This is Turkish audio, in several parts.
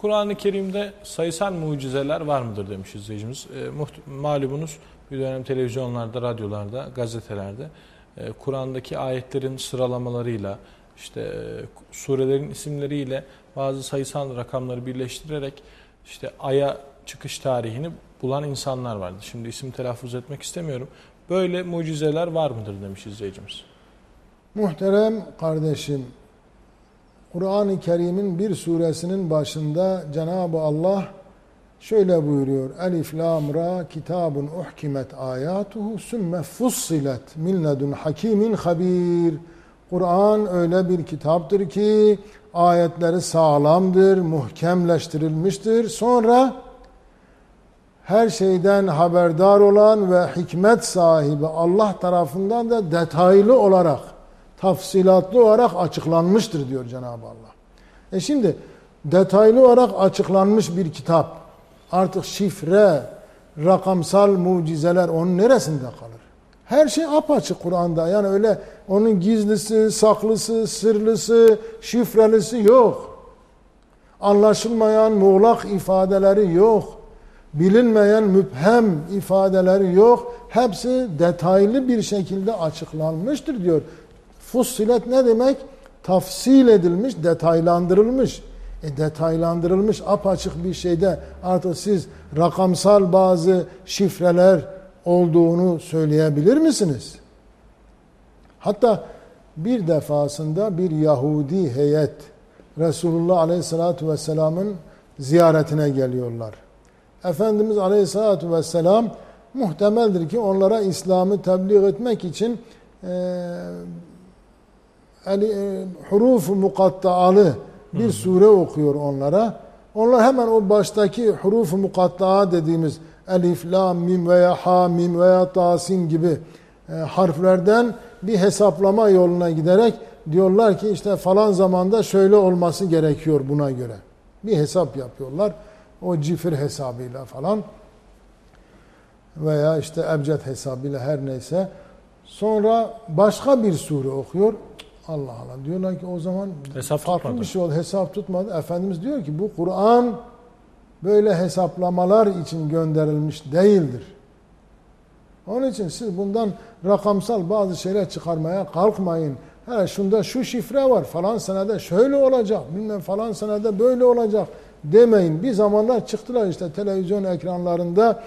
Kur'an-ı Kerim'de sayısal mucizeler var mıdır demiş izleyicimiz. E, malumunuz bir dönem televizyonlarda, radyolarda, gazetelerde e, Kur'an'daki ayetlerin sıralamalarıyla, işte e, surelerin isimleriyle bazı sayısal rakamları birleştirerek işte aya çıkış tarihini bulan insanlar vardı. Şimdi isim telaffuz etmek istemiyorum. Böyle mucizeler var mıdır demiş izleyicimiz. Muhterem kardeşim, Kur'an-ı Kerim'in bir suresinin başında Cenab-ı Allah şöyle buyuruyor. Elif lam ra kitabun uhkimet ayatuhu sümme fussilet min ledun hakimin habir. Kur'an öyle bir kitaptır ki ayetleri sağlamdır, muhkemleştirilmiştir. Sonra her şeyden haberdar olan ve hikmet sahibi Allah tarafından da detaylı olarak, tafsilatlı olarak açıklanmıştır diyor Cenab-ı Allah. E şimdi detaylı olarak açıklanmış bir kitap, artık şifre, rakamsal mucizeler onun neresinde kalır? Her şey apaçık Kur'an'da. Yani öyle onun gizlisi, saklısı, sırlısı, şifrelisi yok. Anlaşılmayan muğlak ifadeleri yok bilinmeyen müphem ifadeleri yok. Hepsi detaylı bir şekilde açıklanmıştır diyor. Fussilet ne demek? Tafsil edilmiş, detaylandırılmış. E detaylandırılmış apaçık bir şeyde artık siz rakamsal bazı şifreler olduğunu söyleyebilir misiniz? Hatta bir defasında bir Yahudi heyet Resulullah Aleyhisselatü Vesselam'ın ziyaretine geliyorlar. Efendimiz Aleyhisselatü Vesselam muhtemeldir ki onlara İslam'ı tebliğ etmek için e, e, huruf-u mukattaalı bir sure okuyor onlara. Onlar hemen o baştaki huruf-u mukattaa dediğimiz elif, la, mim veya ha, mim veya tasin gibi e, harflerden bir hesaplama yoluna giderek diyorlar ki işte falan zamanda şöyle olması gerekiyor buna göre. Bir hesap yapıyorlar. O cifir hesabıyla falan veya işte ebced hesabıyla her neyse. Sonra başka bir sure okuyor. Allah Allah diyorlar ki o zaman hesap farklı tutmadı. bir şey oldu. Hesap tutmadı. Efendimiz diyor ki bu Kur'an böyle hesaplamalar için gönderilmiş değildir. Onun için siz bundan rakamsal bazı şeyler çıkarmaya kalkmayın. Ha şunda şu şifre var falan senede şöyle olacak bilmem falan senede böyle olacak demeyin. Bir zamanlar çıktılar işte televizyon ekranlarında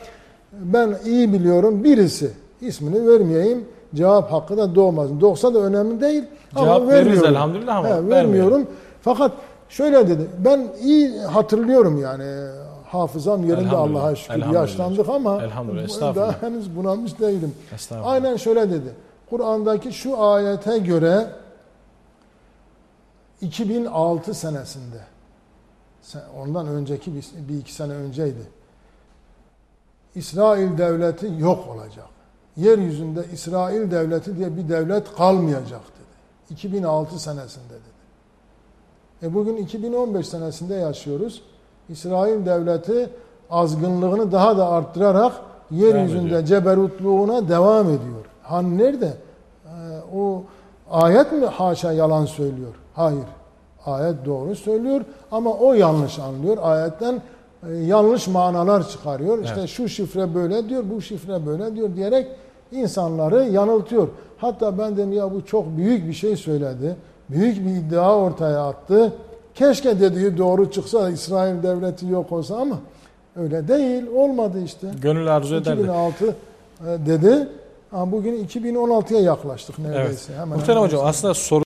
ben iyi biliyorum birisi ismini vermeyeyim cevap hakkı da doğmaz. Doğsa da önemli değil. Cevap ama vermiyorum. elhamdülillah ama He, vermiyorum. vermiyorum. Fakat şöyle dedi. Ben iyi hatırlıyorum yani hafızam yerinde Allah'a şükür yaşlandık ama daha henüz bunalmış değilim. Aynen şöyle dedi. Kur'an'daki şu ayete göre 2006 senesinde ondan önceki bir, bir iki sene önceydi. İsrail devleti yok olacak. Yeryüzünde İsrail devleti diye bir devlet kalmayacak dedi. 2006 senesinde dedi. E bugün 2015 senesinde yaşıyoruz. İsrail devleti azgınlığını daha da arttırarak yeryüzünde ceberutluğuna devam ediyor. Han nerede? Ee, o ayet mi haşa yalan söylüyor? Hayır. Ayet doğru söylüyor ama o yanlış anlıyor. Ayetten yanlış manalar çıkarıyor. İşte Evet. şu şifre böyle diyor, bu şifre böyle diyor diyerek insanları yanıltıyor. Hatta ben dedim ya bu çok büyük bir şey söyledi. Büyük bir iddia ortaya attı. Keşke dediği doğru çıksa İsrail devleti yok olsa ama öyle değil. Olmadı işte. Gönül arzu ederdi. 2006 e, dedi. Ama bugün 2016'ya yaklaştık neredeyse. Evet. Hemen Muhterem hemen. hocam aslında soru